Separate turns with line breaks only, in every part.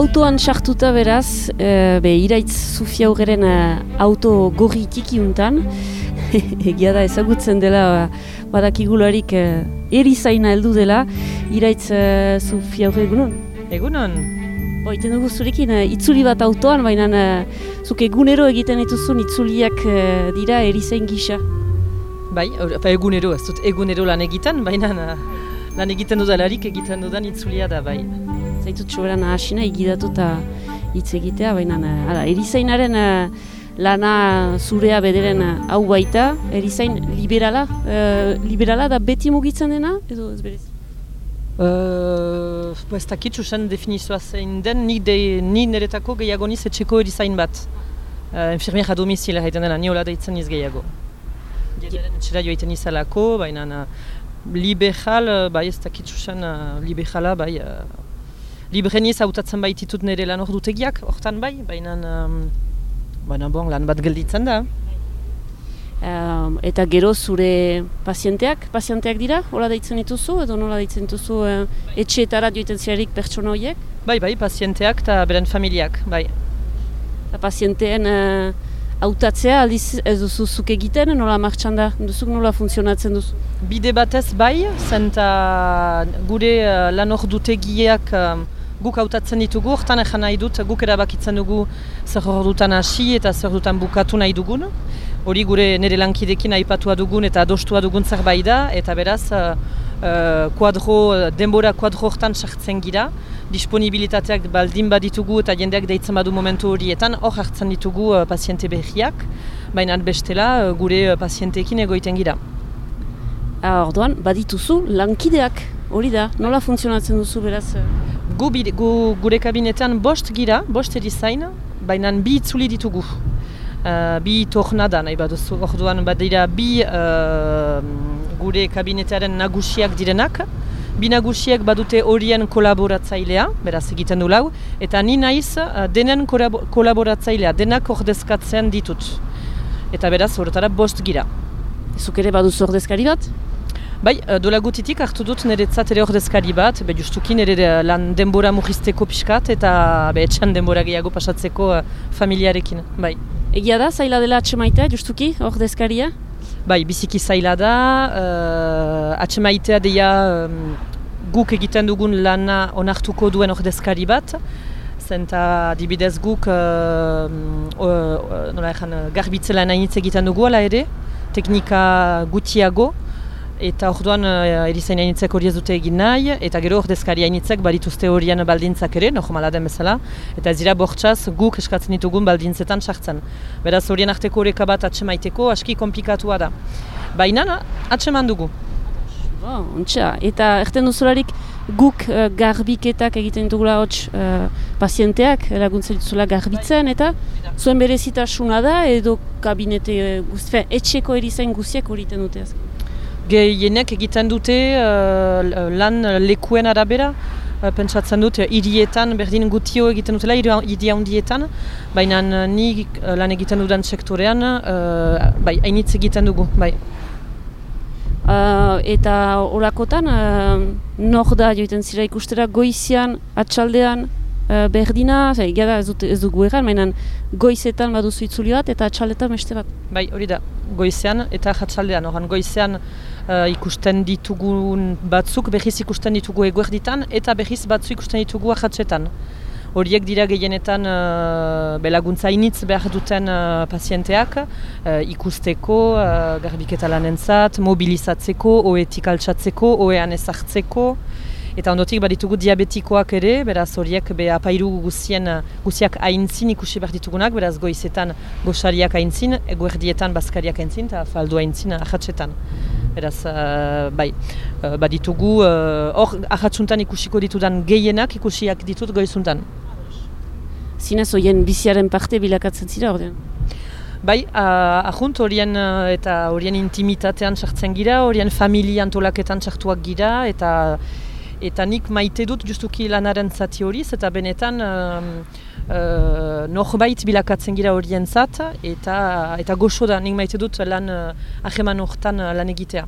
autoan sartuta beraz, e, be, iraitz Zufia aurreren auto gorri tikiuntan, egia da ezagutzen dela badakigularik e, erizaina heldu dela, iraitz e, Zufia aurre egunon?
Egunon.
Bo, iten dugu zurekin, itzuli bat autoan, baina uh, zuk egunero egiten dituzun itzuliak dira erizain gisa.
Bai, egunero, ez dut egunero lan egiten, baina lan egiten dudalarik egiten dudan itzulia da, bai.
Zaitut soberan ahasina egidatu eta hitz egitea, baina ara, erizainaren uh, lana zurea bederen uh, hau baita, erizain liberala, uh, liberala da beti mugitzen dena, edo ez berez?
Uh, ez dakit usan definizioa zein den, ni, de, ni niretako gehiago niz etxeko erizain bat. Uh, Infirmiera domizila haiten dena, niola deitzen niz gehiago. Geren etxera joaiten izalako, baina liberal, eh, bai ez dakit uh, liberala, bai, uh, libreniz hautatzen baititut nire lan hor dutegiak, hortan bai, baina, um, baina bon, lan bat gelditzen da.
Um, eta gero zure pazienteak, pazienteak dira, hola deitzen dituzu, edo nola deitzen dituzu uh, etxeetara joiten zirerik pertsona horiek?
Bai, bai, pazienteak eta beren familiak, bai.
Eta pazienteen hautatzea aldiz ez duzu zuk egiten, nola martxan da, duzuk nola funtzionatzen duzu?
Bide batez bai, zenta gure uh, lan hor dutegiak uh, guk hautatzen ditugu, hortan egin nahi dut, guk erabakitzen dugu zer hor dutan hasi eta zer dutan bukatu nahi dugun. Hori gure nire lankidekin aipatua dugun eta adostua dugun zerbait da, eta beraz, uh, uh, denbora kuadro hortan sartzen gira disponibilitateak baldin baditugu eta jendeak deitzen badu momentu horietan, hor hartzen ditugu uh, paziente behiak, baina bestela uh, gure pazienteekin egoiten gira.
Ah, orduan, badituzu lankideak, hori da, nola funtzionatzen duzu beraz?
Gu, gu, gure kabinetean bost gira, bost erizain, baina bi itzuli ditugu. Uh, bi tornada nahi baduzu, orduan badira bi uh, gure kabinetearen nagusiak direnak, binagusiek badute horien kolaboratzailea, beraz egiten du lau, eta ni naiz uh, denen kolaboratzailea, denak ordezkatzen ditut. Eta beraz, horretara bost gira.
Zuk ere baduz ordezkari bat?
Bai, uh, dola gutitik hartu dut niretzat ere ordezkari bat, be justukin ere uh, lan denbora mugizteko pixkat eta be etxan denbora gehiago pasatzeko familiarekin, bai.
Egia da, zaila dela atxemaitea, justuki, ordezkaria?
Bai, biziki zaila da, uh, atxemaitea deia guk egiten dugun lana onartuko duen ordezkari bat, zenta dibidez guk uh, uh, uh, garbitzela nahinitz egiten dugu ala ere, teknika gutiago, eta orduan uh, erizain hainitzek hori ez dute egin nahi, eta gero ordezkari hainitzek badituzte horien baldintzak ere, normala den bezala, eta ez dira bortxaz guk eskatzen ditugun baldintzetan sartzen. Beraz horien arteko horreka bat atxemaiteko aski komplikatua da. Baina atxeman dugu.
Oh, ontsa. Eta erten duzularik guk uh, garbiketak egiten dugula hots uh, pazienteak laguntzen dituzula garbitzen eta zuen berezitasuna da edo kabinete uh, guzti, etxeko erizain guztiak hori dute azken.
Gehienek egiten dute uh, lan lekuen arabera, uh, pentsatzen dut hirietan berdin gutio egiten dutela hiri handietan, baina ni lan egiten dudan sektorean, uh, bai, hainitz egiten dugu, bai.
Uh, eta orakotan, uh, nor da joiten zira ikustera goizian, atxaldean, uh, berdina, gara ez, dut, ez dugu egan, mainan goizetan baduzu itzuli bat eta atxaldetan beste bat.
Bai, hori da, goizean eta atxaldean, oran goizean uh, ikusten ditugun batzuk, behiz ikusten ditugu eguerditan, eta behiz batzuk ikusten ditugu ahatsetan horiek dira gehienetan uh, belaguntza initz behar duten uh, pazienteak uh, ikusteko, uh, garbiketa lanentzat, mobilizatzeko, oetik altsatzeko, oean ezartzeko eta ondotik baditugu diabetikoak ere, beraz horiek be apairu guzien, guziak haintzin ikusi behar ditugunak, beraz goizetan goxariak haintzin, eguerdietan bazkariak haintzin eta faldu haintzin ahatsetan. Beraz, uh, bai, uh, baditugu, hor uh, ahatsuntan ikusiko ditudan gehienak ikusiak ditut goizuntan.
Zinez horien biziaren parte bilakatzen zira ordean?
Bai, ahunt horien eta horien intimitatean sartzen gira, horien familia antolaketan sartuak gira, eta eta nik maite dut justuki lanaren zati horiz, eta benetan uh, uh, norbait bilakatzen gira horien zat, eta, eta goxo da, nik maite dut lan uh, aheman horretan lan egitea.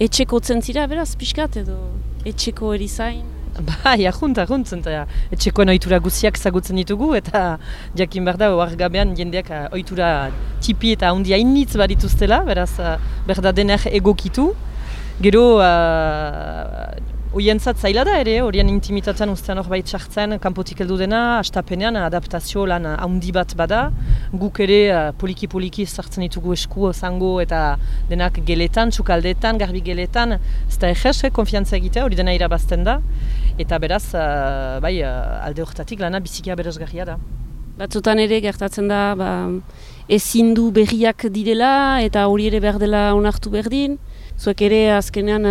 Etxeko zentzira, beraz, pixkat edo? Etxeko erizain?
Bai, ahunt, ahunt, eta etxekoen ohitura guziak zagutzen ditugu, eta jakin behar da, gabean jendeak ohitura tipi eta handia initz barituztela, beraz, berda dener egokitu. Gero, uh, Oientzat zaila da ere, horien intimitatean ustean hor baita sartzen, kanpotik heldu dena, astapenean adaptazio lan handi bat bada. Guk ere poliki-poliki sartzen ditugu esku, zango eta denak geletan, txukaldetan, garbi geletan. Ez da egez, eh, konfiantza egitea, hori dena irabazten da. Eta beraz, uh, bai, alde horretatik lana bizikia berazgarria da.
Batzutan ere gertatzen da, ba, ezin du berriak direla eta hori ere behar dela onartu berdin. Zuek ere azkenean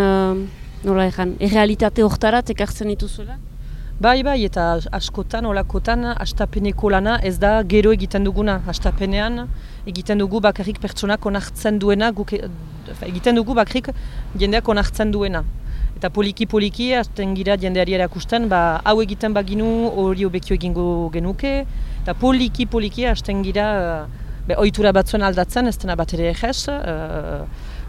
nola egan, errealitate hortarat ekartzen dituzuela?
Bai, bai, eta askotan, olakotan, astapeneko lana ez da gero egiten duguna. Astapenean egiten dugu bakarrik pertsonak onartzen duena, guk, e, egiten dugu bakarrik jendeak onartzen duena. Eta poliki-poliki, azten gira jendeari erakusten, ba, hau egiten baginu hori obekio egingo genuke. Eta poliki-poliki, azten gira, be, oitura batzuen aldatzen, ez dena bat ere egez. Uh,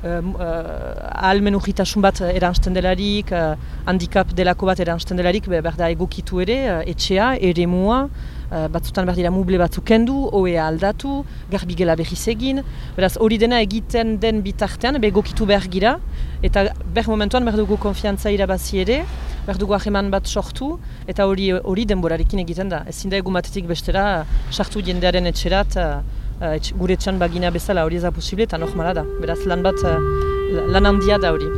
uh, urritasun bat eransten delarik, uh, handikap delako bat eransten delarik, behar da egokitu ere, uh, etxea, ere mua, uh, batzutan behar dira muble batzuk kendu, oea aldatu, garbigela behiz egin, beraz hori dena egiten den bitartean, be egokitu behar gira, eta behar momentuan behar dugu konfiantza irabazi ere, behar dugu aheman bat sortu, eta hori hori denborarekin egiten da. Ezin da egun batetik bestera, sartu jendearen etxerat, uh, gure txan bagina bezala hori ez da posible eta normala da. Beraz lan bat, uh, lan handia da hori.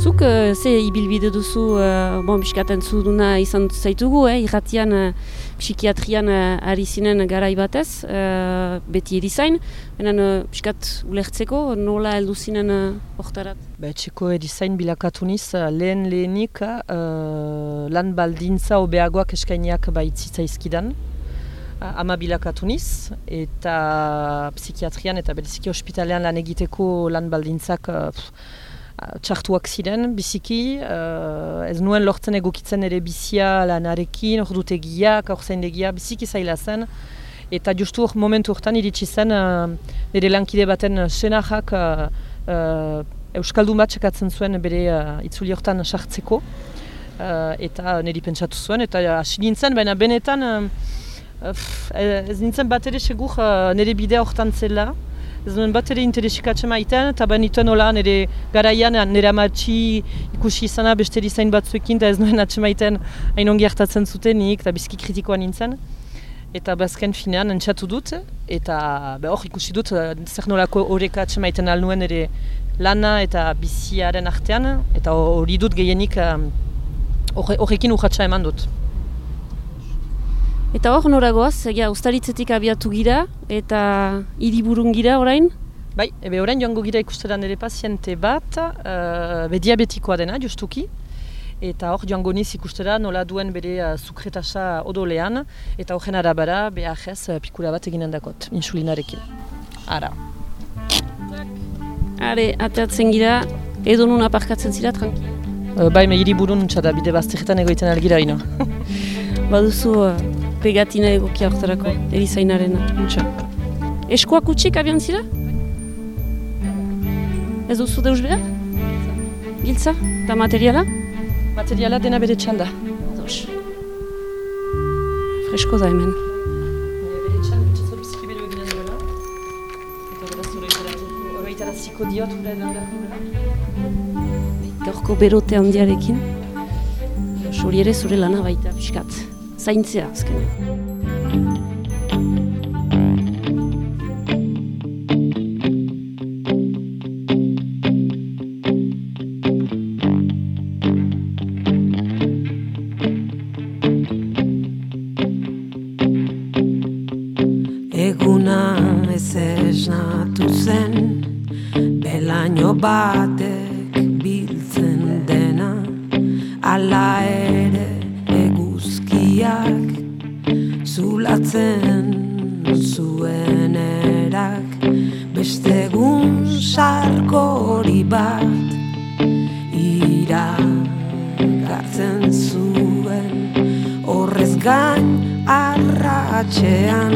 Zuk uh, ze ibilbide duzu, uh, bon, biskaten zuduna izan zaitugu, eh? irratian, uh, psikiatrian uh, ari zinen garai batez, uh, beti erizain, benen uh, biskat ulertzeko, nola heldu zinen hortarat? Uh,
Be, txeko erizain bilakatuniz, lehen lehenik uh, lan baldintza obeagoak eskainiak baitzitza izkidan ama bilakatuniz eta psikiatrian eta bereziki ospitalean lan egiteko lan baldintzak uh, txartuak ziren, biziki, uh, ez nuen lortzen egokitzen ere bizia lanarekin, hor dute giak, hor zain degia, biziki zaila zen. Eta justu hor momentu hortan iritsi zen, uh, nire lankide baten senajak uh, uh, Euskaldun bat txekatzen zuen bere uh, itzuli hortan sartzeko. Uh, eta niri pentsatu zuen, eta hasi nintzen, baina benetan ez nintzen bat ere segur uh, nire bidea hortan zela. Ez nuen bat ere interesikatzen maiten, eta ben iten hola nire garaian nire amatxi ikusi izana beste dizain batzuekin, eta ez nuen atxe maiten hain ongi hartatzen zutenik, eta bizki kritikoa nintzen. Eta bazken finean entxatu dut, eta hor ikusi dut zer nolako horreka atxe maiten alnuen ere lana eta biziaren artean, eta hori dut gehienik horrekin urratxa eman dut.
Eta hor noragoaz, ja, ustaritzetik abiatu gira eta hiriburun gira orain?
Bai, ebe orain joango gira ikustetan ere paziente bat, uh, be diabetikoa dena, justuki. Eta hor joango niz ikustera nola duen bere uh, odolean, eta horren arabara behar ez uh, pikura bat eginen dakot, insulinarekin. Ara.
Are, ateatzen gira, edo nun aparkatzen zira, tranquil?
Uh, bai, me hiriburun txada, bide bazteretan egoiten algira ino.
Baduzu, uh, pegatina egokia horretarako, erizainaren. Eskoak utxik abian zira? Ez duzu deus behar? Giltza? Eta materiala?
Materiala dena bere txanda.
Dos. Fresko da hemen. Gaurko berote handiarekin. Sori ere zure lana baita, piskat zaintzea azken.
Eguna ez esnatu zen, belaino batek biltzen dena, ala zulatzen zuen erak. Beste egun sarko hori bat ira gartzen zuen. Horrez gain arratxean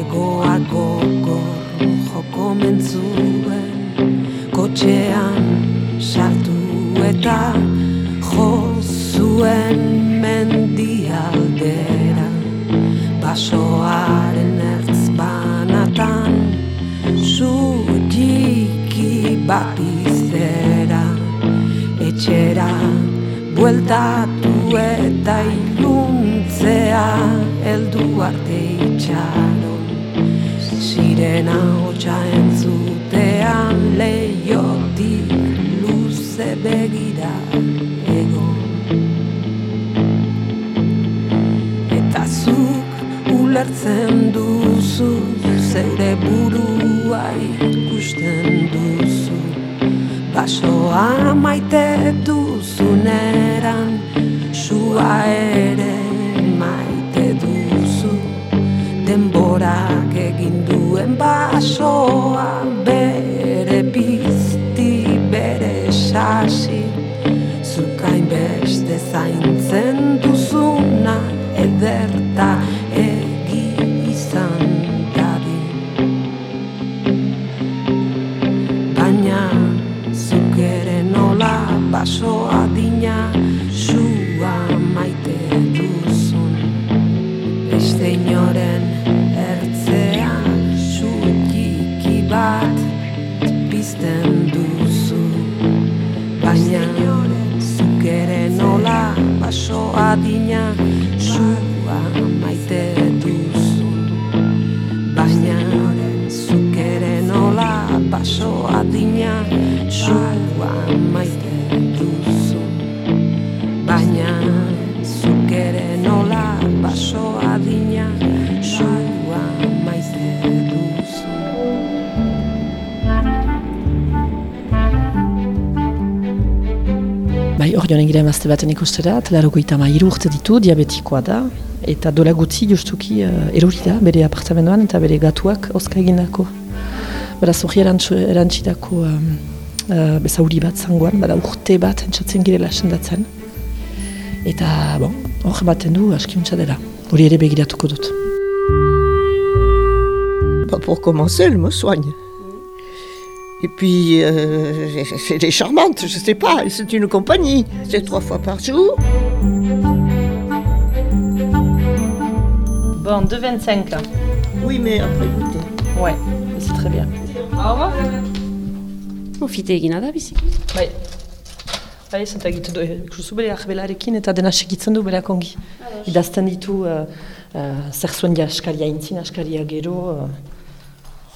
egoak gogor joko mentzuen kotxean sartu eta basoaren ertz banatan Zutiki bat izera etxera Bueltatu eta iluntzea Eldu arte itxaron Sirena hotxaen ulertzen duzu zeure burua ikusten duzu. Basoa maite duzuneran sua ere maite duzu. Denborak egin duen basoa bere pizti bere sasi
emazte baten ikusterat, laroko itama urte ditu, diabetikoa da, eta dola gutzi justuki uh, erori da, bere apartamentoan eta bere gatuak oska egindako. Beraz, hori erantzitako um, uh, bezauri bat zangoan, bada urte bat entzatzen girela sendatzen. Eta, bon, hor baten du askiuntza dela. Hori ere begiratuko dut.
Bah, pour commencer, elle me soigne. Et puis, euh, elle est charmante, je sais pas, c'est une compagnie. C'est trois fois par jour.
Bon, 2,25.
Oui, mais après goûter.
Ouais, c'est très bien. Au revoir.
Ofite egina da biziki.
Bai. Egiten du, ikustu bere arbelarekin eta dena segitzen du berak ongi. Idazten ditu uh, uh, zer zuen askaria intzin, askaria gero, uh,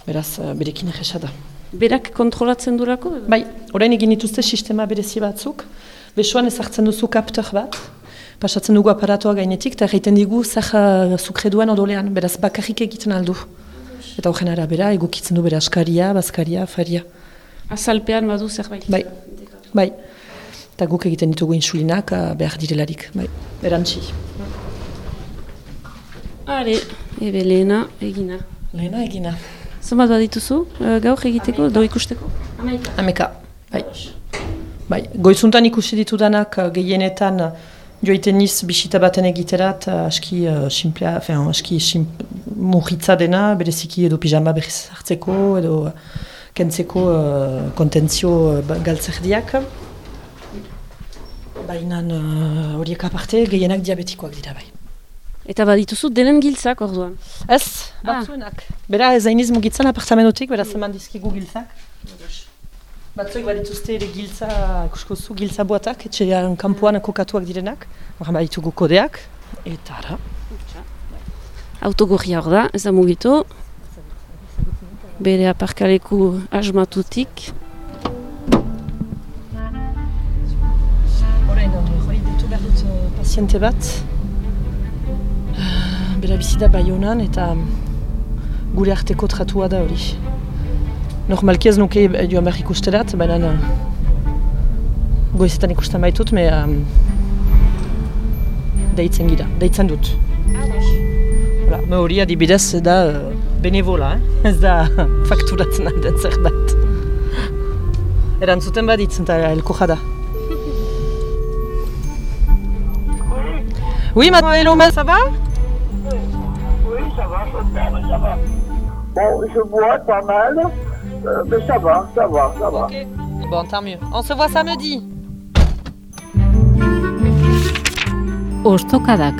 beraz uh, berekin egesa da.
Berak kontrolatzen durako? edo?
Bai, orain egin dituzte sistema berezi batzuk, besoan ezartzen duzu kaptor bat, pasatzen dugu aparatoa gainetik, eta egiten digu zer uh, zukre duen odolean, beraz bakarrik egiten aldu. Eta horren arabera, egokitzen du bere askaria, bazkaria, faria.
Azalpean badu zerbait.
Bai, bai. Eta guk egiten ditugu insulinak ah, behar direlarik, bai. Erantzi.
Are, ebe lehena egina.
Lehena egina.
Zenbat badituzu, uh, gaur egiteko, do ikusteko? Amaika.
Ameka, bai. Bai, goizuntan ikusi ditudanak ah, gehienetan ah, joiten niz bisita baten egiterat aski uh, simplea, fin, aski sim, murritza dena, bereziki edo pijama berriz hartzeko, edo kentzeko uh, kontentzio uh, galtzerdiak. Baina uh, horiek aparte gehienak diabetikoak dira bai.
Eta badituzu denen giltzak orduan.
Ez, batzuenak. Bera ez zainiz mugitzen apartamentotik, beraz eman dizkigu giltzak. Batzuek badituzte ere giltza, ikusko zu, giltza boatak, etxean kanpoan kokatuak direnak. Horren baditugu kodeak, eta ara.
Autogorria hor da, ez da mugitu. Bere aparkaleku asmatutik.
Horrein, hori ditu behar dut uh, paziente bat. Bera bizida bai honan eta gure arteko tratua da hori. Normalki ez nuke eh, joan behar ikusterat, baina uh, goizetan ikusten baitut, me um, deitzen gira, deitzen dut. Hola, me hori adibidez da benevola, eh? ez da fakturatzen alden zerbait. Erantzuten baditzen eta elko jada. Oui, mademoiselle ça va,
ça va. Bon, je bois pas mal, euh, mais ça va, ça va, ça va.
Bon, tant mieux. On se voit samedi.
Ostokadak.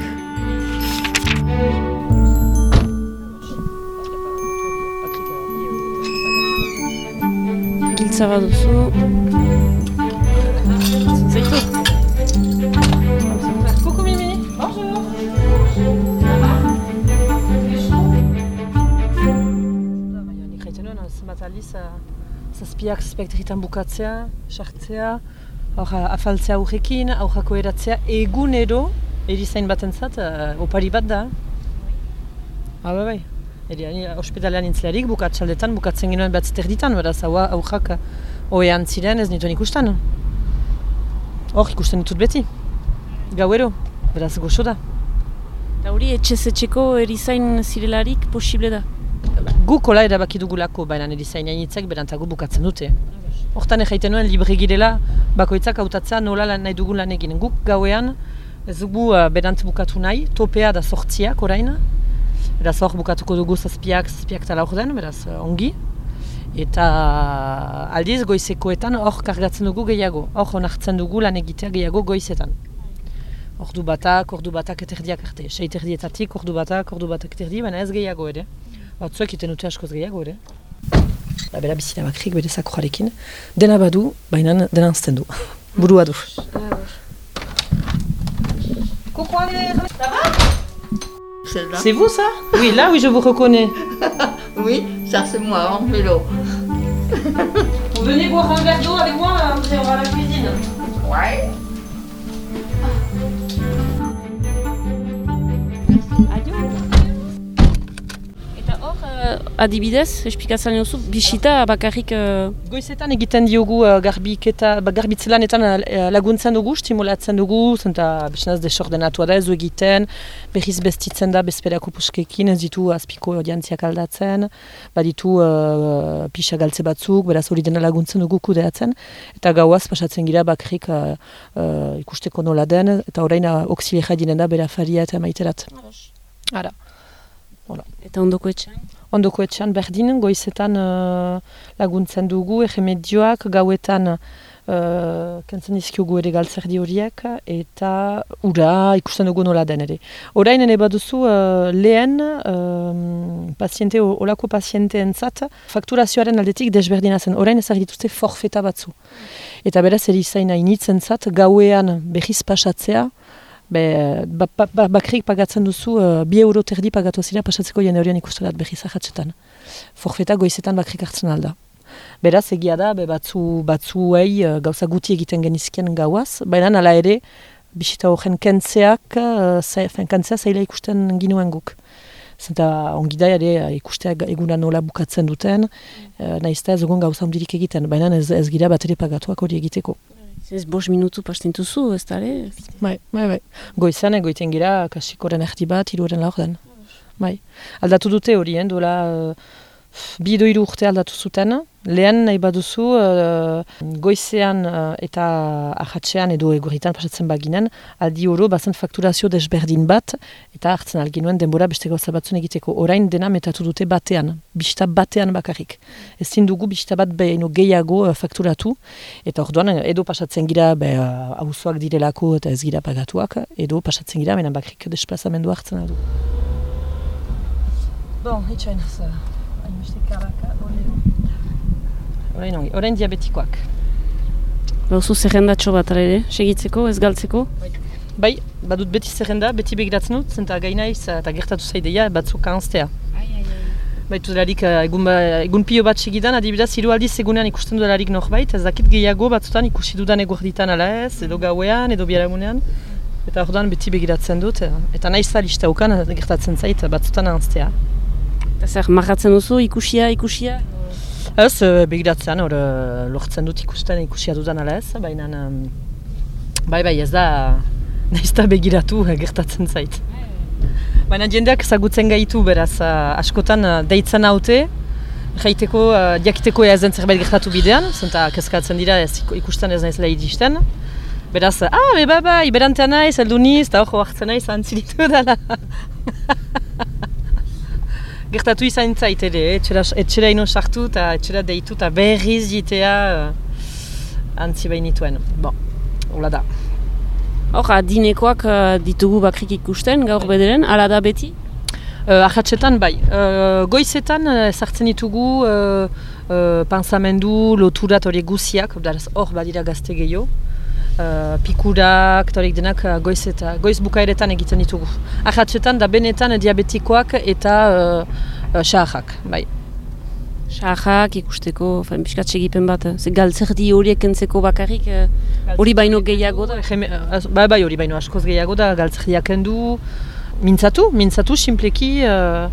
giltza bat
zazpiak zazpiak bukatzea, sartzea, uh, afaltzea aurrekin, aurrako eratzea, egunero, erizain batentzat, uh, opari bat da. Ah, bai, bai. Eri, ospitalean intzlearik, bukatxaldetan, bukatzen ginoen bat ziterditan, beraz, hau aurrak oean ziren ez nituen ikusten. Hor, ikusten ditut beti. Gauero, beraz, goxo da.
Eta hori etxez etxeko erizain zirelarik posible da.
Guk hola erabaki dugulako, baina erizain hainitzek berantago bukatzen dute. Hortan egiten nuen libre girela, bakoitzak hautatzea nola lan nahi dugun lan egin. Guk gauean, ez dugu uh, berant bukatu nahi, topea da sortziak orain. Beraz hor bukatuko dugu zazpiak, zazpiak tala hor den, beraz uh, ongi. Eta aldiz goizekoetan hor kargatzen dugu gehiago. Hor onartzen dugu lan egitea gehiago goizetan. Ordu batak, ordu batak eterdiak arte. Seit erdietatik, ordu batak, ordu batak eterdi, baina ez gehiago ere. Batzuek iten dute askoz gehiago ere. Ba, bera bizina bakrik bere zakoarekin. Dena badu, baina dena anzten du. Burua du. C'est vous ça? Oui, là oui je vous reconnais.
Oui, ça c'est moi en vélo.
Vous venez boire un verre d'eau avec moi, André, on va à la cuisine.
Ouais.
Adibidez, espikatzen duzu, bisita bakarrik... Uh,
Goizetan egiten diogu uh, garbiketa, ba, garbitzelanetan uh, laguntzen dugu, stimulatzen dugu, zenta besenaz desordenatua da ez du egiten, berriz bestitzen da bezperako puskekin, ez ditu azpiko odiantziak aldatzen, baditu uh, pixa galtze batzuk, beraz hori dena laguntzen dugu kudeatzen, eta gauaz pasatzen gira bakrik uh, uh, ikusteko nola den, eta orain uh, auxiliera dinen da bera faria eta maiterat. Ara.
eta ondoko etxean.
Ondoko etxean berdin, goizetan uh, laguntzen dugu, erremedioak, gauetan uh, kentzen dizkiogu ere galtzerdi horiek, eta ura ikusten dugu nola den ere. Orain ene baduzu uh, lehen um, paziente, olako pazienteentzat fakturazioaren aldetik desberdina zen. Orain ezagir dituzte forfeta batzu. Eta beraz erizaina initzen zat, gauean behiz pasatzea, Be, ba, ba, ba, bakrik pagatzen duzu, uh, bi euro terdi pagatu zira pasatzeko jende horian ikustelat behiz ahatzetan. Forfeta goizetan bakrik hartzen alda. Beraz, egia da, be, batzu, batzuei uh, gauza guti egiten genizkien gauaz, baina nala ere, bisita horren kentzeak, uh, kentzea zaila ikusten ginuen guk. Zenta ongi da ere ikustea eguna nola bukatzen duten, uh, nahizta ez egon gauza ondirik egiten, baina ez, ez gira bat ere pagatuak hori egiteko.
Ez bost minutu pastentuzu, ez da ere?
Bai, bai, bai. Goizan egoiten gira, kasikoren erdi bat, hiruaren laur den. Bai. Aldatu dute hori, eh, dola, uh, bi edo hiru urte aldatu zuten. Lehen nahi baduzu, uh, goizean uh, eta ahatxean edo egurritan pasatzen baginen, aldi oro bazen fakturazio desberdin bat, eta hartzen alginuen denbora beste gauza batzun egiteko. Orain dena metatu dute batean, bista batean bakarrik. Ez dugu bista bat behin gehiago uh, fakturatu, eta orduan edo pasatzen gira be, uh, direlako eta ez gira pagatuak, edo pasatzen gira, menan bakarrik desplazamendu hartzen adu. Bon, itxain, karaka, Orain ongi, orain diabetikoak.
Bauzu zerrendatxo bat ere, segitzeko, ez galtzeko?
Bai, badut beti zerrenda, beti begiratzen dut, zenta gainaiz eta gertatu zaideia batzuk anztea. Baitu delarik, egun, ba, egun pio bat segidan, adibidez, hiru aldiz egunean ikusten delarik norbait, ez dakit gehiago batzutan ikusi dudan eguerditan ala ez, edo gauean, edo biaragunean. Eta orduan beti begiratzen dut, eta nahiz da lista ukan, gertatzen zait batzutan anztea.
Eta zer, marratzen duzu, ikusia, ikusia?
Ez, begiratzean, hor lortzen dut ikusten ikusia dudan ala ez, baina bai bai ez da nahiz da begiratu gertatzen zait. Baina jendeak ezagutzen gaitu beraz askotan deitzen haute, jaiteko, diakiteko ez zerbait gertatu bidean, zenta kezkatzen dira ez ikusten ez naiz lehi disten. Beraz, ah, be, ba, ba, iberantean naiz, eldu niz, eta hor hartzen naiz, antzilitu dela. gertatu izan zait ere, etxera, etxera ino sartu eta etxera deitu eta berriz jitea uh, antzi behinituen. Bon, hola da.
Hor, adinekoak uh, ditugu bakrik ikusten gaur bederen, ala da beti?
Uh, ahatsetan bai. Uh, goizetan uh, sartzen ditugu uh, uh, pansamendu, loturat horiek guziak, hor badira gazte gehiago. Uh, pikurak, eta horiek denak uh, goiz eta goiz bukaeretan egiten ditugu. Ahatsetan da benetan diabetikoak eta uh, uh, xahak, bai.
Sahak ikusteko, fain, piskat segipen bat, ze galtzerdi horiek entzeko bakarrik, hori baino gehiago da.
Bai, bai, hori baino askoz gehiago da, galtzerdiak kendu, mintzatu, mintzatu, simpleki, uh,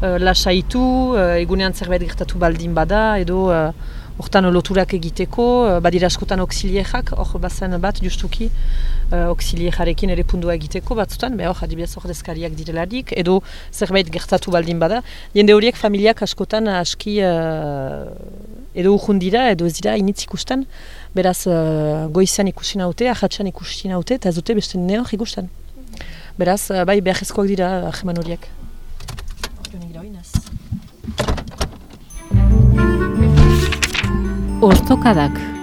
uh, lasaitu, uh, egunean zerbait gertatu baldin bada, edo uh, hortan loturak egiteko, uh, badira askotan auxilierak, hor bazen bat, justuki, uh, auxiliejarekin ere pundua egiteko batzutan, be hor adibidez ordezkariak direlarik, edo zerbait gertatu baldin bada. Jende horiek familiak askotan aski uh, edo urrun edo ez dira initz ikusten, beraz uh, goizean ikusi naute, ahatsan ikusi naute, eta ez dute beste neor ikusten. Beraz, bai beharrezkoak dira ahman horiek.
Ostokadak.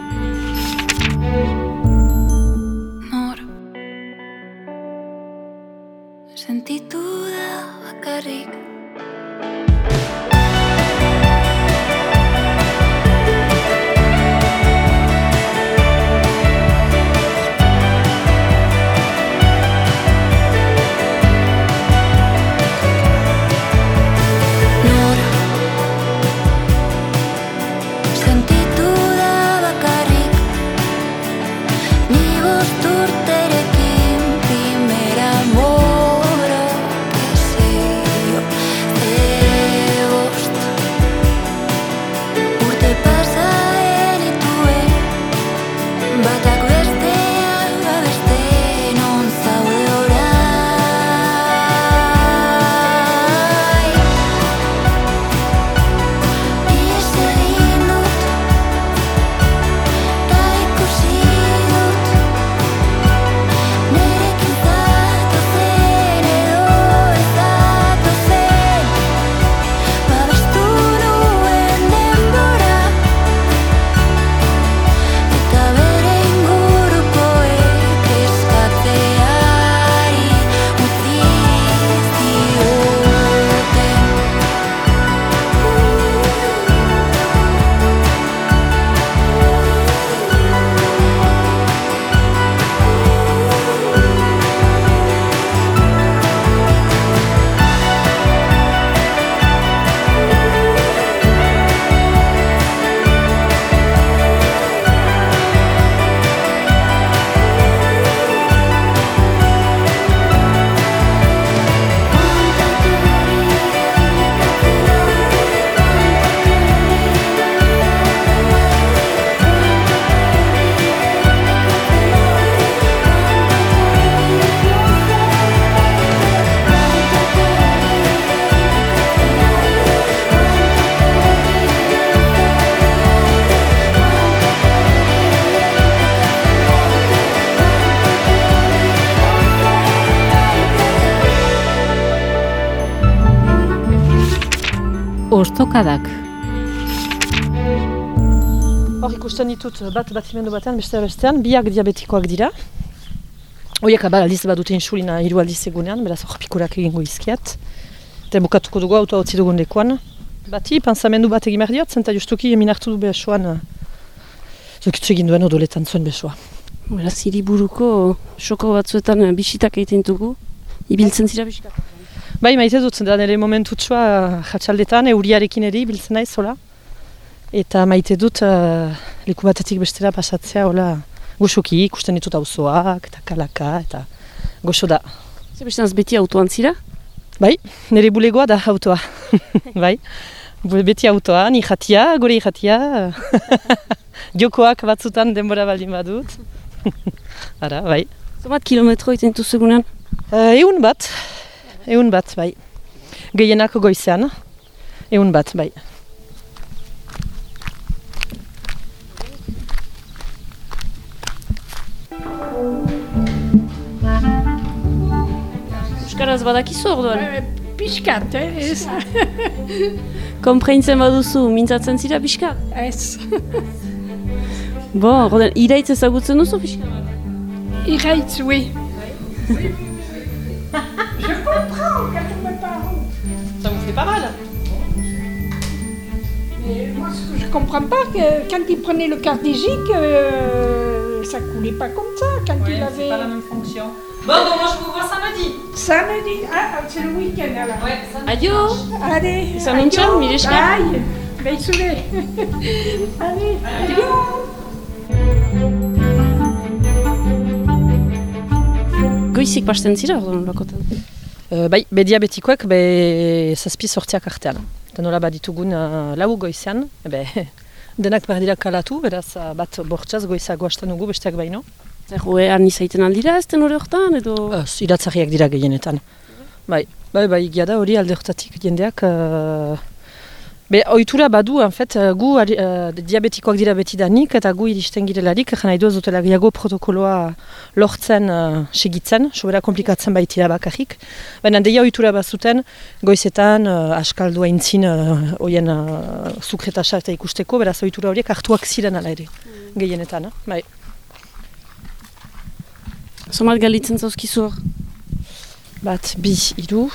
Hor ikusten ditut bat batimendu batean, beste bestean, biak diabetikoak dira. Horiek ba, aldiz badute insulina hiru aldiz egunean, beraz hor pikurak egingo izkiat. Eta bukatuko dugu autoa utzi dugun lekuan. Bati, pensamendu bat egin behar diot, zenta justuki emin hartu du besoan, zokitzu egin duen odoletan zuen besoa.
Beraz, hiriburuko soko batzuetan eh, bisitak egiten dugu, ibiltzen zira bisika.
Bai, maite dut, da nire momentutsua jatsaldetan, euriarekin ere biltzen naiz, hola. Eta maite dut uh, leku batetik bestera pasatzea, hola, goxoki, ikusten ditut auzoak eta kalaka, eta goxo da.
Zer bestenaz beti autoan zira?
Bai, nire bulegoa da autoa. bai, beti autoa, ni jatia, gure jatia. Jokoak batzutan denbora baldin badut. Ara, bai.
Zomat kilometro egiten duzu egunean?
Uh, eun bat, eun bat, bai. Gehienak goizean, eun bat, bai.
Euskaraz badakizu orduan.
Piskat, eh? ez?
Konpreintzen baduzu, mintzatzen zira pixka?
Ez.
Bo, orduan, iraitz ezagutzen duzu pixka?
Iraitz, oui. Je comprends quelque part.
Ça vous fait pas mal
Mais moi, je comprend pas que quand il prenait le cardigique, euh, ça coulait pas comme ça. Quand il avait.
même fonction. Bon, donc moi je vous vois samedi.
Samedi, ah, c'est le week-end alors. Allez, adieu. Bye. Beizule. Allez, adieu.
Goizik pasten zira, orduan, lakotan.
Uh, bai, be diabetikoek be zazpi sortziak artean. Eta nola baditugun uh, lau goizean, be, denak behar dira kalatu, beraz uh, bat bortxaz goizak goaztan dugu besteak baino.
Hoe, han izaiten aldira ezten hori hortan, edo...
Ez, iratzarriak dira gehienetan. Bai, bai, bai, egia da hori alde hortatik jendeak... Uh, be, ohitura badu, en fait, uh, gu uh, diabetikoak dira beti danik, eta gu iristen girelarik, jana idu ez dutela gehiago protokoloa lortzen, uh, segitzen, sobera komplikatzen baitira bakarrik. Baina deia ohitura bazuten, goizetan, uh, askaldua intzin, uh, oien uh, sukretasa eta ikusteko, beraz ohitura horiek hartuak ziren ala ere, gehienetan, eh? bai.
Somat galitzen zauzkizu hor.
Bat, bi, iru,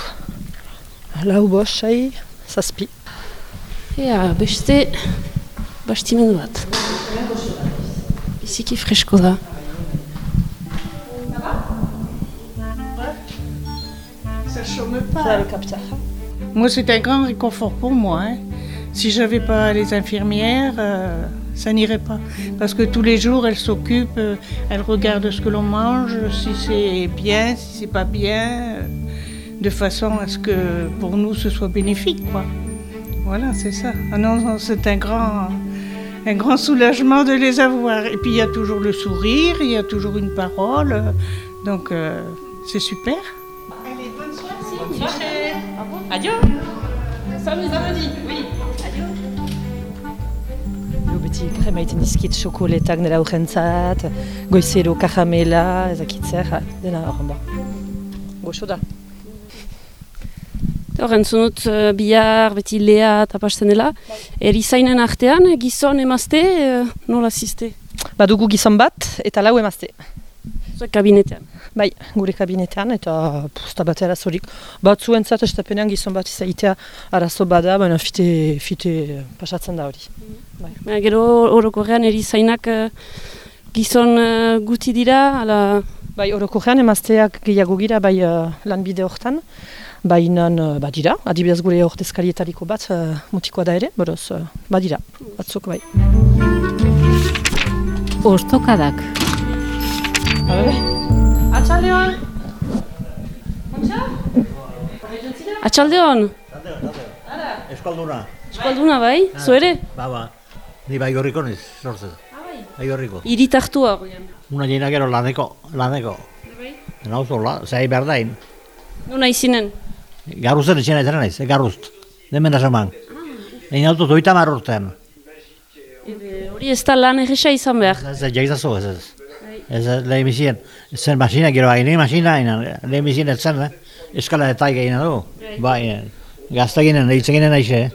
lau, bos, sei, zazpi.
Ea, beste... Bastimendu bat. Biziki fresko da.
Ça chôme pas.
Ça, le capteur.
Moi, c'est un grand réconfort pour moi. hein. Si je n'avais pas les infirmières, euh, ça n'irait pas. Parce que tous les jours, elles s'occupent, euh, elles regardent ce que l'on mange, si c'est bien, si c'est pas bien, euh, de façon à ce que pour nous, ce soit bénéfique. Quoi. Voilà, c'est ça. Ah non, non, c'est un grand, un grand soulagement de les avoir. Et puis, il y a toujours le sourire, il y a toujours une parole. donc, euh, c'est super.
Adio Samedi, oui. Adio. Jo, beti krema egiten dizkit xokoletak nera urrentzat, goizero karamela, ezakit zer, ha, dena hor, bo. Goxo da.
Hor, entzunut uh, bihar, beti lea eta pasten dela. Erizainen artean, gizon emazte, uh, nola ziste?
Badugu gizon bat eta lau emazte.
Zuek kabinetean.
Bai, gure kabinetean eta pusta bat arazorik. Batzuentzat estapenean gizon bat izaitea arazo bada, baina fite, fite pasatzen da hori.
Baina gero orokorrean erizainak uh, gizon uh, guti dira, ala...
Bai, orokorrean emazteak gehiago gira bai uh, lanbide hortan, baina uh, badira, adibidez gure ordezkarietariko bat uh, mutikoa da ere, boroz, uh, badira, batzuk bai.
Ostokadak.
Atxaldeon!
Atxaldeon,
Eskalduna.
eskalduna bai, zu ere?
Ba, ba. Ni bai horriko niz, sortzez. Bai horriko.
Iritartua goian.
Una jena gero laneko, laneko. Nau zola, zai berdain.
Nuna izinen.
Garruzen etxena ezaren naiz, eh, garrust. Demen da zeman. Egin auto doita mar urtean.
Hori ez da lan egisa izan behar.
Ez ez jaizazu, ez ez. Ez ez lehen bizien. Ez zen masina, gero hain masina, hain bizien ez zen, eh? Eskala eta egin du. Bai, gazta ginen, hitz eginen naize, eh?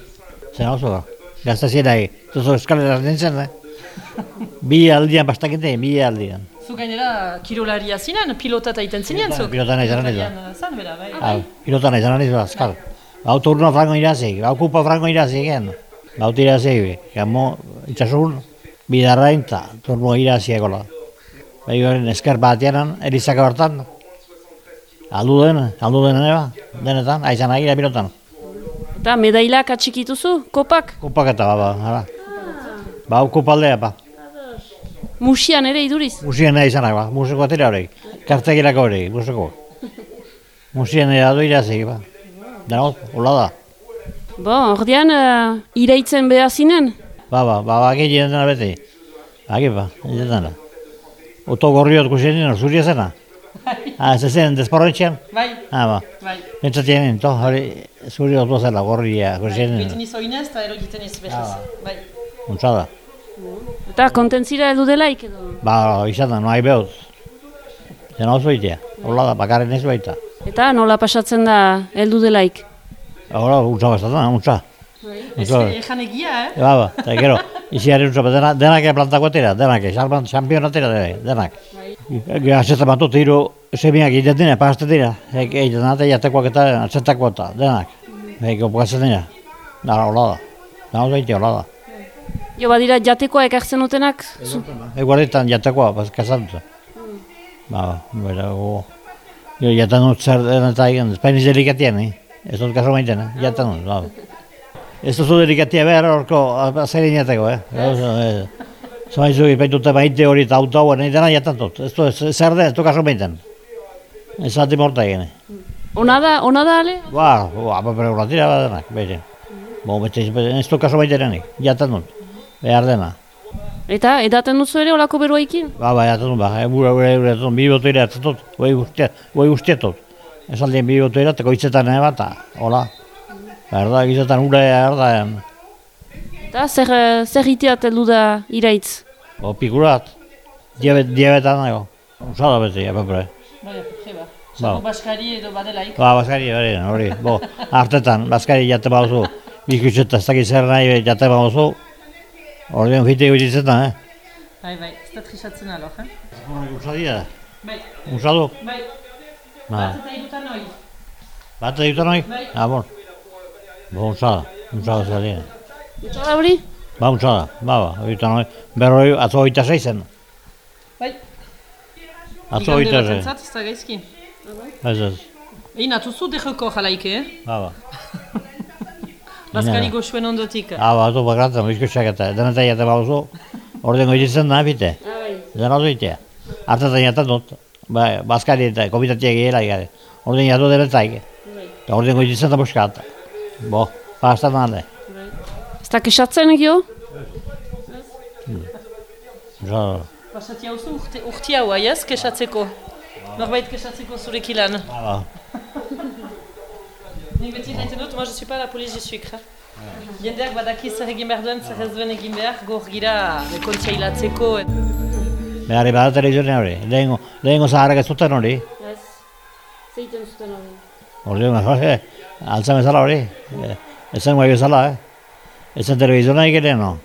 Zen hau zoa. Gazta ziera egin. Eskala eta zen, eh? Bi aldian bastakete, bi aldian.
Zu gainera kirolaria zinen, pilota eta iten zinen, zuk?
Pilota nahi zaren
Baina, Zan bera, bai.
Hau, pilota nahi zaren nizu azkal. Hau turno frango irazik, hau kupa frango irazik gen. Hau tirazik, gamo itxasun, bidarrain eta turno irazik egola. Bai horren esker batean, erizaka hortan. Aldu den, aldu den eba, denetan, aizan agira pilotan.
Eta medailak atxikituzu, kopak.
Kupak eta ba, ba, ba. hau kupaldea, ba.
Musian ere iduriz.
Musien nahi izanak, ba, musiko atera horiek. Kartegirako horiek, musiko. Musien ere adu irazik, ba. Dena, hola da.
Bo, ordean, uh, iraitzen beha zinen.
Ba, ba, ba, ba, gehi dena beti. Agi, ba, egiten da. Oto gorriot kusien dina, zuria zena. Ah, ez zen, desporretxean?
Bai,
Ah, ba.
bai.
Entzat jenin, to, hori, zuri otu zela, gorria kusien
Biten
dina.
izo inez eta ero egiten iz behaz. Bai.
Untza da.
Eta kontentzira edu delaik edo.
Ba, izan da, noai behut. Zena oso itea. Hola da, bakarren ez baita.
Eta nola pasatzen da heldu delaik.
Hola, untza bastatzen, untza. Untza.
Ejan egia, eh?
Ba, ba, eta gero, iziari untza, dena, denak plantako atera, denak, xarman, xampion atera, denak, denak. Gero, azetan bat dut, hiru semiak egiten dira, pagazten dira, egiten dira, jatekoak eta atzetakoak eta, denak. Eko pagatzen dira. Da, hola da. Da, hola da.
Jo, badira jatekoa ekartzen dutenak, zu,
Eguardetan jatekoa, bas, kasantza. Ba, bera, go... Jo, jatan dut zer eta egin, espainiz delikatien, eh? Ez dut kaso maiten, eh? Jatan dut, ba. Ez duzu delikatia behar horko azerin jateko, eh? eh. Zamaizu, ipaitute maite hori eta auto hauen, nahi dena jatan dut. Ez du, ez- zer den, ez du kaso maiten. Ez ati morta egin, eh?
ona da, ona da, ale?
Ba, ba, ba, bera urratira bat denak, bere. Bo, bete, ez du kaso maiterenik, jatan dut. Behar dena.
Eta, edaten duzu ere olako beroaikin?
Ba, ba, dut, ba, ebura, ebura, ebura, ebura, bi boto ere atzen dut, goi guztiet, goi guztietut. Ez aldien bi boto ere, teko hitzetan ere bat, hola. Berda, gizetan ura erda,
Eta, zer, zer iteat heldu da iraitz?
o pikurat, diabet, diabetan nago. Usada beti, epe pre.
Bai, ba.
Ba.
Sako baskari edo badelaik.
Ba, baskari, bere, hori, bo, hartetan, baskari jate bauzu, bikutxeta, ez dakit zer nahi jate bauzu, ordean fite gutitzetan, eh?
Bai, bai, ez da trisatzen alor, eh?
Usadia,
Bai,
usadu,
bai,
ba,
bat eta irutan hoi.
bat egiten hori?
Bai.
Ah, bon. Bo, usada, usada zadia.
Utsa da hori?
Ba, untsada, ba, ba, egiten hori, berroi, atzo oita zeizen.
Bai.
Atzo oita
Igande
zeizen.
batentzat ez da gaizki.
Ez ez,
Egin atuzu dejoko jalaike, eh?
ba, ba.
Baskari goxuen ondotik.
Ah, ba, atu bakratzen, bizkutxak eta, denetan jate bauzu, orden goititzen da, bite. Dena oso itea. Artetan jaten dut, ba, baskari eta komitatiak egela egare. Orden jatu denetak. Eta orden goititzen da buskat. Bo, pastan alde.
Ez da kesatzen egio?
Usada,
Basati hau zu urte, urti hau, aiaz, kesatzeko. Norbait kesatzeko zurek ilan.
ba, ba.
Nik beti jaiten dut, moi je suis pas la police du sucre. Jendeak badaki zer egin behar duen, zer ez duen egin behar, gor gira kontzia hilatzeko. et-
Behari bada televizionen hori, lehengo, lehengo zaharrak ez zuten hori.
Ez. Zeiten zuten hori.
Ordean, hori, altzen bezala hori. Eh, Ez zen guai bezala, eh? Ez zen televiziona egiten, no?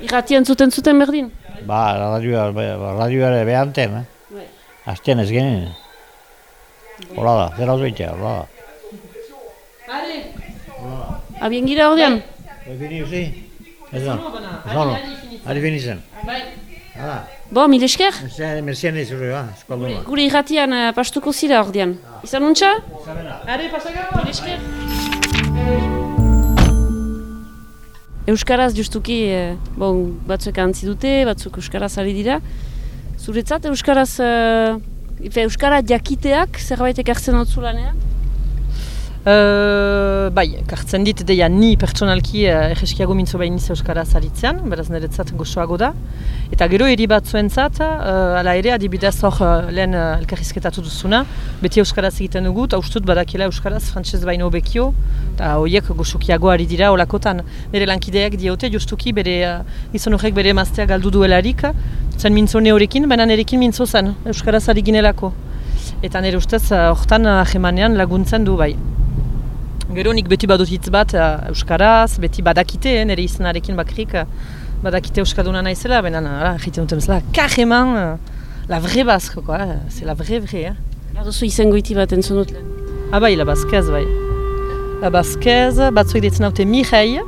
Irratian zuten zuten berdin?
Ba, radioa, ba, radioa behanten, eh?
Bai.
Azten ez genin. Hola da, zera oso itea, hola da.
Ale,
Abien gira ordean?
Bai, fini uzi? Ez da, ez da,
ari, ari
ari fini zen.
bai.
Hala,
Bo, mil esker?
mersien ez zure, ba, eskalduna.
Gure irratian uh, pastuko zira ordean. Izan untxa?
Are, pasagago?
Mil esker? Euskaraz justuki, eh, bon, batzuk antzi dute, batzuk Euskaraz ari dira. Zuretzat Euskaraz, uh, ife, Euskara jakiteak zerbait ekartzen dut lanean?
Uh, bai, kartzen dit deia ni pertsonalki uh, egeskiago mintzo behiniz Euskaraz aritzean, beraz niretzat gozoago da. Eta gero eri batzuentzat, uh, ala ere adibidez hor uh, lehen uh, elkarrizketatu duzuna, beti Euskaraz egiten dugu, eta ustut badakila Euskaraz frantsez baino hobekio, eta horiek gozokiago ari dira olakotan. Nire lankideak diote justuki bere uh, gizon horrek bere emaztea galdu duelarik, zen mintzo neorekin, baina nerekin mintzo zen, Euskaraz ari ginelako. Eta nire ustez, uh, hortan uh, ahemanean laguntzen du bai. Gero nik beti badut hitz bat uh, Euskaraz, beti badakite, eh, nire izenarekin bakrik, uh, badakite Euskaduna naizela, uh, egiten duten bezala, carrément, uh, la basque, quoi, uh, c'est la vraie vraie, eh.
Baduzu izango iti bat entzun dut lehen.
Ah bai, la basquez, bai. La basquez, batzuek deitzen haute Mihai,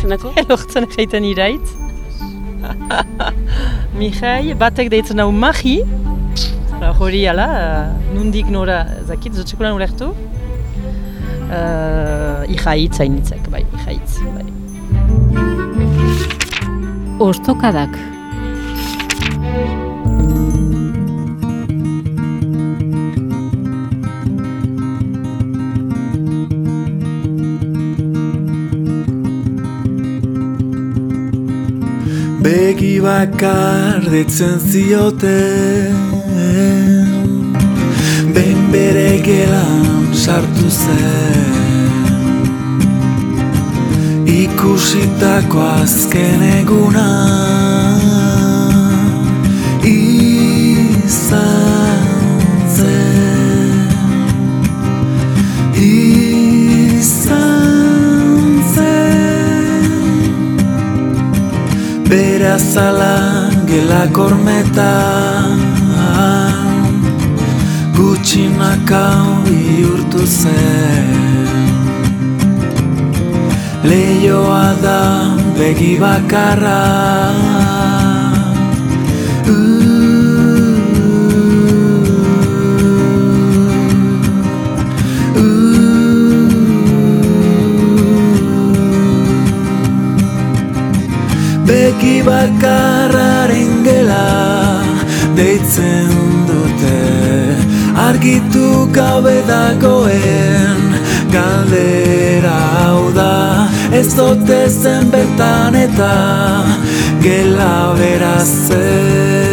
Zenako?
lortzen egiten iraitz. Mihai, batek deitzen hau Mahi, hori ala, nundik nora zakit, zotxekulan ulertu. Uh, ihaitz hainitzek, bai, ihaitz, bai.
Ostokadak.
Begi bakar detzen zioten Behin bere gelan sartu zen. Ikusitako azken eguna Izan zen. Izan zen. Bera zala gela kormetan Gutxinaka bihurtu zen. Leioa da begi bakarra. Begi bakarraren gela deitzen Argitu gabe dagoen. Galdera hau da Ez dote zen bertan eta gela berazen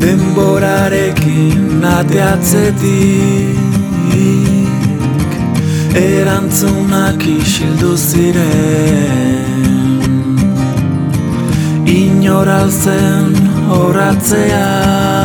Denborarekin ateatzetik Erantzunak isildu ziren. Inoralzen horatzean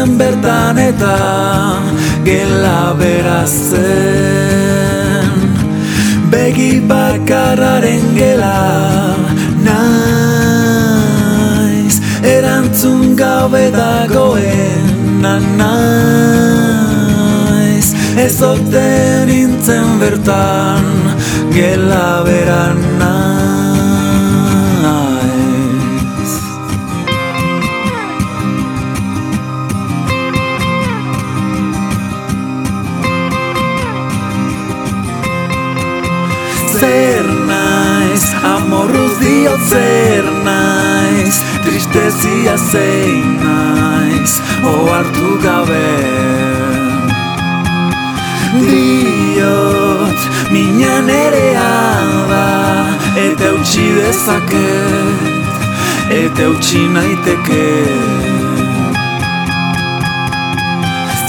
zen bertan eta gela berazen Begi bakarraren gela naiz Erantzun gabe dagoen naiz. Ez ote nintzen bertan gela bera naiz zer naiz Tristezia zein naiz, ohartu gabe. Diot, mina nerea da Eta utzi dezaket, eta utzi naiteke.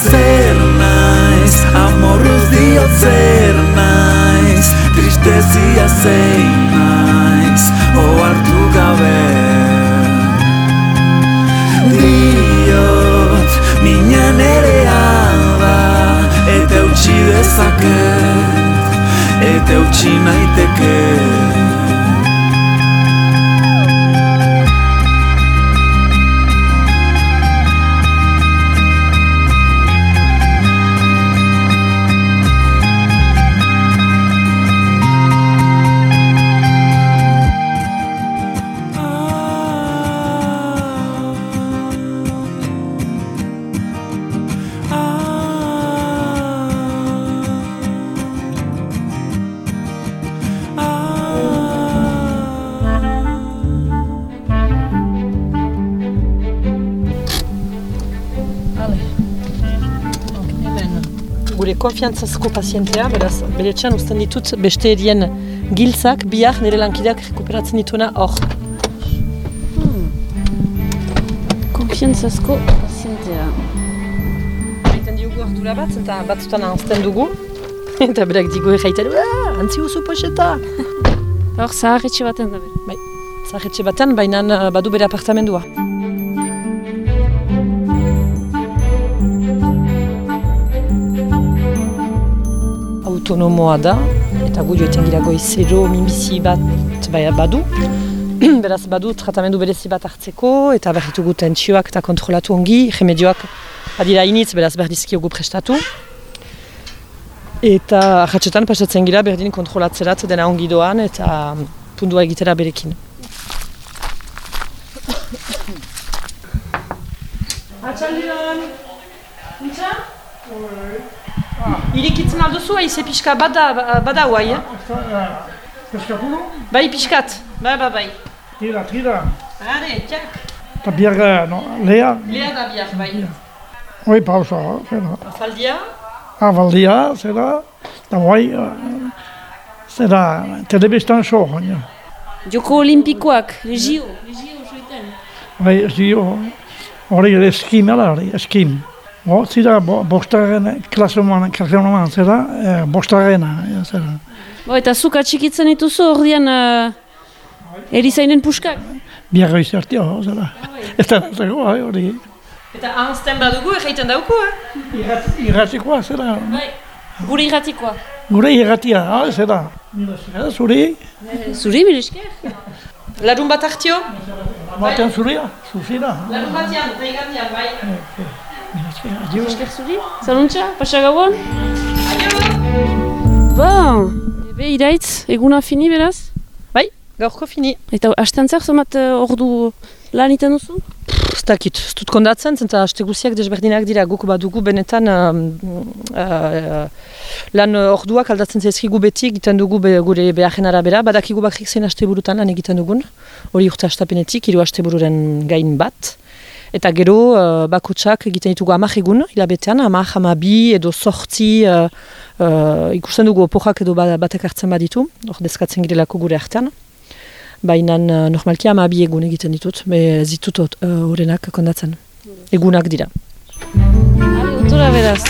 Zer naiz, amorruz diot zer naiz Tristezia zein naiz, ohartu gabe. Diot, mina nerea da Eta utzi dezaket, eta utzi naiteke
konfiantzazko pazientea, beraz, bere txan usten ditut beste erien giltzak, bihar nire lankideak rekuperatzen dituena hor.
Konfiantzazko pazientea.
Egiten diogu ardura bat, eta batzutan ahazten dugu. eta berak digu erraiten, "Ah, antzi huzu poxeta!
Hor, zaharretxe baten da bere.
Bai, zaharretxe batean, baina eh, badu bere apartamendua. Autonomoa da, eta gu joetan gira goizero minbizi bat badu. Beraz badu tratamendu berezi bat hartzeko, eta berditugu tentsioak eta kontrolatu ongi, remedioak badira initz, beraz berdizkiogu prestatu. Eta ahatsetan pasatzen gira berdin kontrolatzerat dena ongi doan eta pundua egitera berekin. Atxaldion! Untza? Irikitzen alduzu, haize pixka bada, bada guai, eh?
Pescaturo?
Bai pixkat, bai, bai, bai.
Tira, tira.
Are, txak.
Ta biarra, no, lea?
Lea da biar, bai.
Oi, pausa, zera.
Afaldia?
Avaldia, zera. Ta guai, eh, zera, telebistan so, baina.
Joko olimpikoak, legio, legio soiten.
Bai, dio, hori eskimela, hori, eskim. Bo, zira, bo, bostaren klaseman, klaseman, zera, eh, bostarena, zera.
Bo, eta zuk atxikitzen dituzu ordian uh, erizainen puskak.
Biarra izerti, oh, zera. Eta natzeko, bai, hori.
Eta ahazten badugu, egiten dauku, eh?
Irratikoa, zera.
Bai, gure irratikoa.
Gure irratia, ah, zera. Mila zera, zuri.
Zuri, mire esker.
Larun bat hartio?
Batean zuria, zuzira.
Larun batean, eta igandian, bai.
Mila esker, adio.
Esker zuri. Zaluntza, pasa gauan. Bon, ebe iraitz, eguna fini beraz?
Bai, gaurko fini.
Eta astantzak zomat uh, ordu lan iten duzu?
Ez dakit, ez dut kondatzen, eta haste guziak desberdinak dira, guk badugu benetan um, uh, lan orduak aldatzen zaizkigu beti, egiten dugu be, gure beharren arabera, badakigu bakrik zein haste burutan lan egiten dugun, hori urte hastapenetik, hiru haste bururen gain bat. Eta gero, uh, bakotsak egiten ditugu amak egun, hilabetean, amak, amabi edo sortzi uh, uh, ikusten dugu oporak edo ba- batek hartzen baditu, hor dezkatzen girelako gure artean. Baina uh, normalki amabi egun egiten ditut, be ez ditut uh, horrenak kondatzen. Egunak dira.
Autora beraz.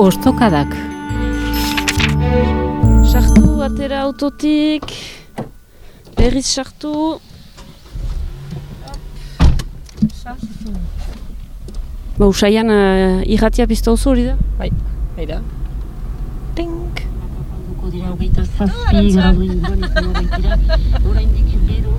Ostokadak.
Sartu, atera autotik. Berriz sartu. Ba, usaian uh, irratia pizta oso hori da?
Bai, bai da. Tink!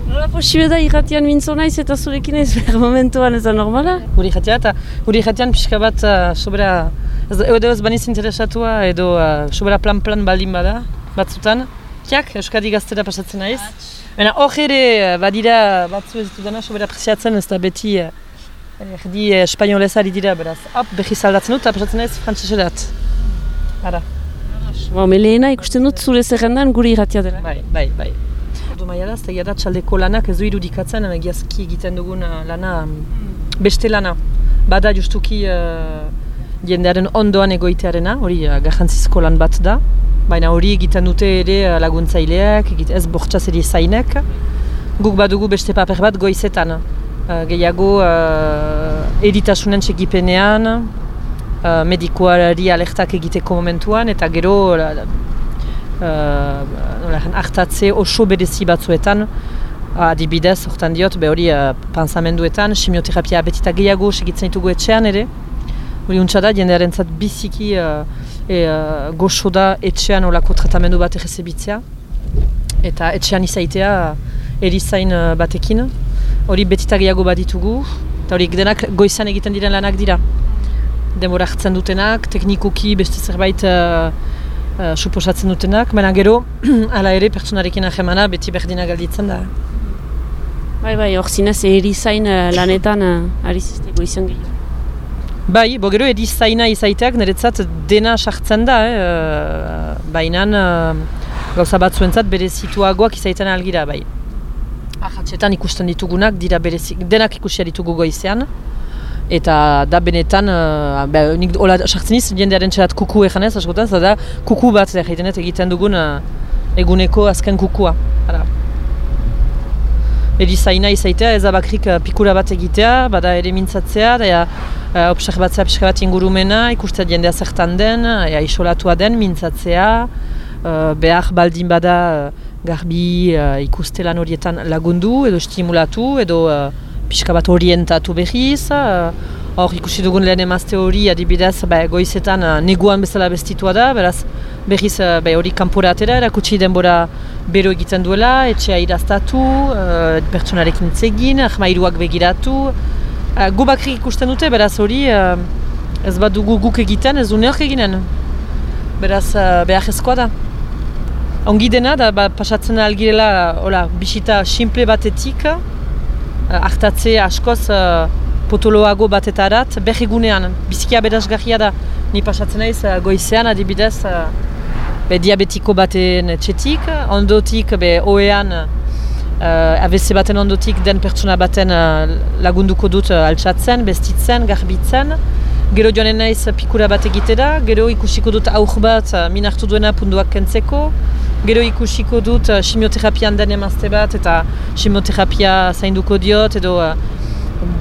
Nola posible da irratian mintzo naiz eta zurekin ez behar momentuan ez da normala?
Guri jatia eta guri jatian pixka bat uh, sobera, ez, edo ez baniz interesatua edo uh, sobera plan-plan baldin bada, batzutan. Tiak, Euskadi gaztera pasatzen naiz. Baina hor ere uh, badira batzu ez dudana sobera preziatzen ez da beti uh, erdi uh, espainolez ari dira beraz. Hop, behiz aldatzen dut eta naiz frantzeserat. Ara.
Ba, me lehena ikusten dut zure zerrendan guri irratia dela.
Bai, bai, bai. Ordu maia da, ez da txaldeko lanak ez du irudikatzen, egiazki egiten dugun lana, mm, beste lana. Bada justuki uh, jendearen ondoan egoitearena, hori uh, garrantzizko lan bat da. Baina hori egiten dute ere uh, laguntzaileak, ez bortxaz ere zainek. Guk badugu beste paper bat goizetan. Uh, gehiago uh, editasunen txekipenean, uh, medikoari alertak egiteko momentuan, eta gero uh, hartatze oso berezi batzuetan, adibidez, hortan diot, be hori uh, pansamenduetan, simioterapia betita gehiago segitzen ditugu etxean ere. Hori untsa da, jendearen zat biziki uh, e, uh, goxo da etxean olako tratamendu bat errezebitzea. Eta etxean izaitea uh, erizain batekin. Hori betita gehiago baditugu, eta hori denak goizan egiten diren lanak dira. Denbora hartzen dutenak, teknikuki beste zerbait uh, uh, suposatzen dutenak, baina gero, hala ere, pertsonarekin ahemana beti berdina galditzen da.
Bai, bai, hor zinez erizain uh, lanetan uh, ari zizteko gehiago.
Bai, bo gero erizaina izaiteak niretzat dena sartzen da, eh? baina gauza batzuentzat bere situagoak izaiten algira, bai. Ahatxetan ikusten ditugunak dira berezik, denak ikusia ditugu goizean, eta da benetan, uh, ba, nik hola sartzen iz, jendearen txerat kuku eganez, askotan, zada kuku bat egiten egiten dugun uh, eguneko azken kukua. Hala. Erizaina izaitea ez abakrik uh, pikura bat egitea, bada ere mintzatzea, da uh, obserbatzea pixka bat ingurumena, ikustea jendea zertan den, ea isolatua den, mintzatzea, uh, behar baldin bada uh, garbi uh, ikuste lan horietan lagundu edo stimulatu edo uh, pixka bat orientatu behiz. Hor ikusi dugun lehen emazte hori adibidez ba, goizetan uh, neguan bezala bestitua da, beraz uh, ba, hori kanpora atera, erakutsi denbora bero egiten duela, etxea idaztatu, uh, pertsonarekin zegin, ahmairuak begiratu. Uh, gu bakrik ikusten dute, beraz hori uh, ez bat dugu guk egiten, ez du eginen. Beraz uh, behar ezkoa da. Ongi dena, da ba, pasatzen algirela hola, bisita simple batetik, hartatze askoz potoloago batetarat, berrigunean, bizikia berazgarria da. Ni pasatzen naiz uh, goizean adibidez, uh, be, diabetiko baten etxetik, ondotik be, oean, uh, ABC baten ondotik den pertsona baten uh, lagunduko dut uh, altsatzen, bestitzen, garbitzen. Gero joanen naiz pikura bat egitera, gero ikusiko dut aur bat uh, min hartu duena punduak kentzeko, Gero ikusiko dut uh, simioterapian den emazte bat eta simioterapia zainduko diot edo uh,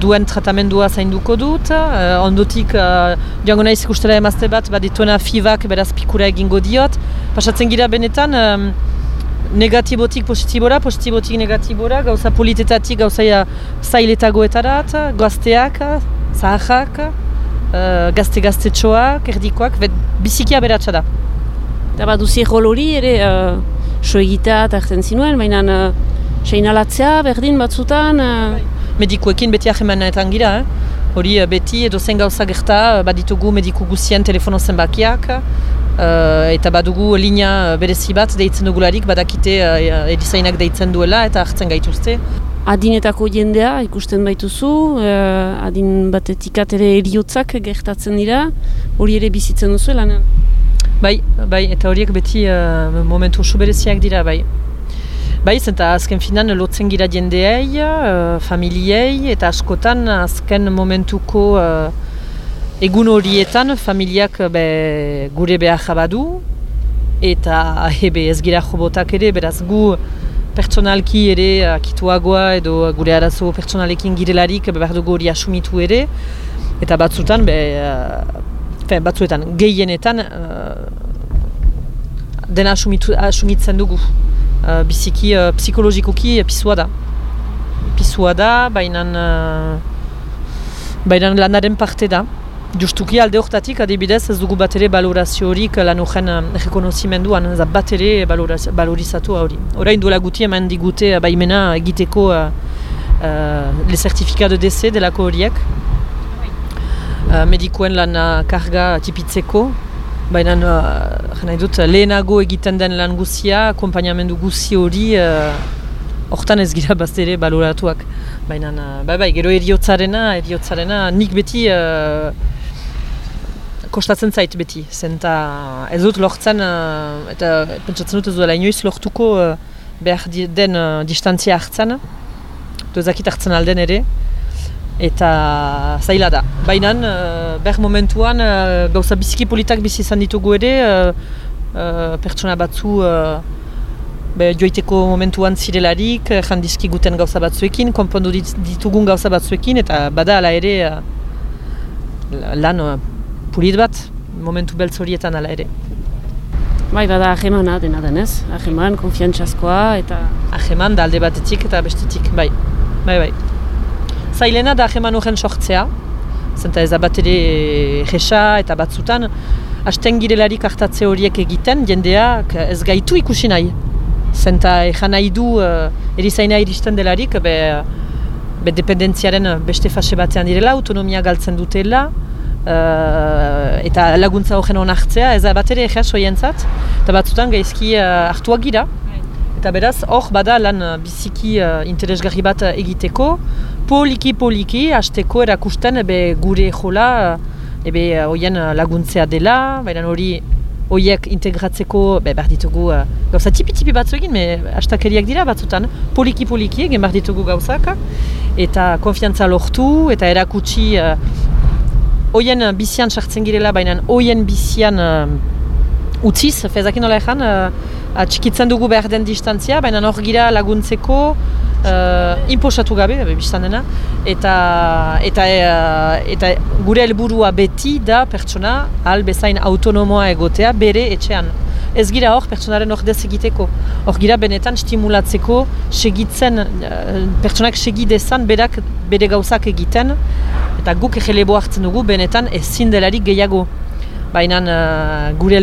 duen tratamendua zainduko dut. Uh, ondotik uh, joango naiz ikustela emazte bat badituena fibak beraz pikura egingo diot. Pasatzen gira benetan um, negatibotik positibora, positibotik negatibora, gauza politetatik gauza zailetagoetarat, gazteak, zaharrak, uh, gazte-gaztetxoak, erdikoak, bet, bizikia beratxa da.
Eta bat duzi rol hori ere uh, so egitea eta zinuen, baina uh, seinalatzea berdin batzutan... Uh...
Medikuekin beti ahemanetan gira, eh? hori uh, beti edo zen gauza gerta, uh, baditugu mediku guzien telefono zenbakiak, uh, eta badugu linea berezi bat deitzen dugularik, badakite uh, edizainak deitzen duela eta hartzen gaituzte.
Adinetako jendea ikusten baituzu, uh, adin batetikat ere eriotzak gertatzen dira, hori ere bizitzen duzu lanen?
Bai, bai, eta horiek beti uh, momentu oso bereziak dira, bai. Bai, eta azken finan lotzen gira jendeei, uh, familiei, eta askotan azken momentuko uh, egun horietan familiak be, gure behar jabadu, eta ebe ez gira jobotak ere, beraz gu pertsonalki ere akituagoa edo gure arazo pertsonalekin girelarik behar dugu hori asumitu ere, eta batzutan, be, Fe, batzuetan, gehienetan uh, dena asumitu, asumitzen dugu. Uh, biziki, uh, psikologikoki pisua da. Pisua da, baina uh, lanaren parte da. Justuki alde hortatik, adibidez, ez dugu bat ere balorazio horik lan horren rekonozimenduan, ez bat ere balorizatu hori. Horain duela guti eman digute baimena egiteko uh, uh, le certifikat de DC delako horiek. Uh, medikoen lan karga tipitzeko, baina uh, dut lehenago egiten den lan guzia, akompainamendu guzi hori uh, hortan ez gira bazte ere baloratuak. Baina, uh, bai, bai, gero eriotzarena, eriotzarena nik beti uh, kostatzen zait beti. Zenta ez dut lortzen, uh, eta pentsatzen dut ez duela inoiz lortuko uh, behar di, den uh, distantzia hartzen, dozakit hartzen alden ere eta zaila da. Baina, uh, ber momentuan, uh, gauza biziki politak bizi izan ditugu ere, uh, uh, pertsona batzu uh, be, joiteko momentuan zirelarik, jandizki guten gauza batzuekin, konpondu ditugun gauza batzuekin, eta bada ala ere uh, lan uh, pulit bat, momentu beltz horietan ala ere.
Bai, bada ahemana dena denez, aheman, konfiantzazkoa, eta...
Aheman da alde batetik eta bestetik, bai, bai, bai zailena da jeman horren sortzea, zenta ez bat ere jesa eta batzutan, hasten girelarik hartatze horiek egiten, jendeak ez gaitu ikusi nahi. Zenta ejan nahi du uh, erizaina iristen delarik, be, be dependentziaren beste fase batean direla, autonomia galtzen dutela, uh, eta laguntza horren onartzea, ez bat ere ega soientzat, eta batzutan gaizki uh, hartuak gira. Eta beraz, hor bada lan biziki uh, interesgarri bat egiteko, poliki poliki hasteko erakusten ebe gure jola ebe hoien laguntzea dela, baina hori horiek integratzeko be, behar ditugu uh, gauza tipi-tipi batzu egin, hastakeriak dira batzutan, poliki poliki egin behar ditugu gauzak, eta konfiantza lortu eta erakutsi uh, hoien bizian sartzen girela, baina hoien bizian uh, utziz, fezakin nola ezan, uh, atxikitzen dugu behar den distantzia, baina hor gira laguntzeko, uh, inposatu gabe, biztan dena, eta, eta, uh, eta gure helburua beti da pertsona ahal bezain autonomoa egotea bere etxean. Ez gira hor pertsonaren ordez egiteko. Hor gira benetan stimulatzeko segitzen, uh, pertsonak segidezan berak bere gauzak egiten, eta guk egelebo hartzen dugu benetan ezin delarik gehiago. Baina uh, gure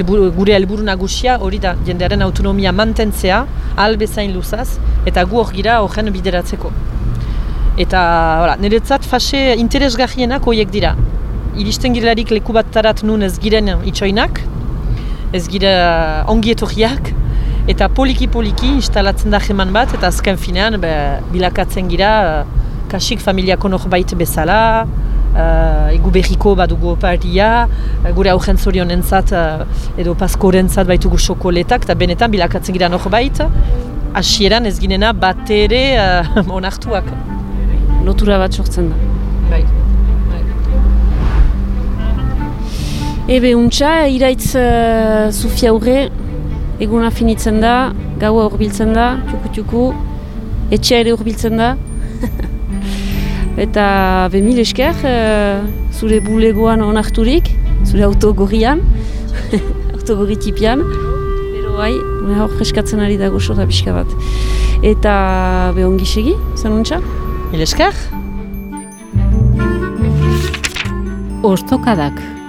helburu nagusia hori da jendearen autonomia mantentzea ahal bezain luzaz eta gu hor gira horren bideratzeko. Eta hola, niretzat fase interesgarrienak horiek dira. Iristen girelarik leku bat tarat nun ez giren itxoinak, ez gira ongietorriak, eta poliki-poliki instalatzen da jeman bat, eta azken finean be, bilakatzen gira kasik familiako norbait bezala, uh, egu berriko badugu oparia, uh, gure aurren zorion entzat, uh, edo paskoren entzat baitugu xokoletak, eta benetan bilakatzen gira norbait, hasieran ez ginena bat ere uh, onartuak.
Lotura bat sortzen da.
Bai. bai.
Ebe untxa, iraitz uh, Zufia Urre, eguna finitzen da, gaua hurbiltzen da, txuku-txuku, etxea ere hurbiltzen da. Eta be mil esker, eh, zure bulegoan onarturik, zure autogorrian, autogorri tipian. Bero bai, hor freskatzen ari da goxo da pixka bat. Eta be ongi segi, zanuntza?
Mil esker?
Ostokadak.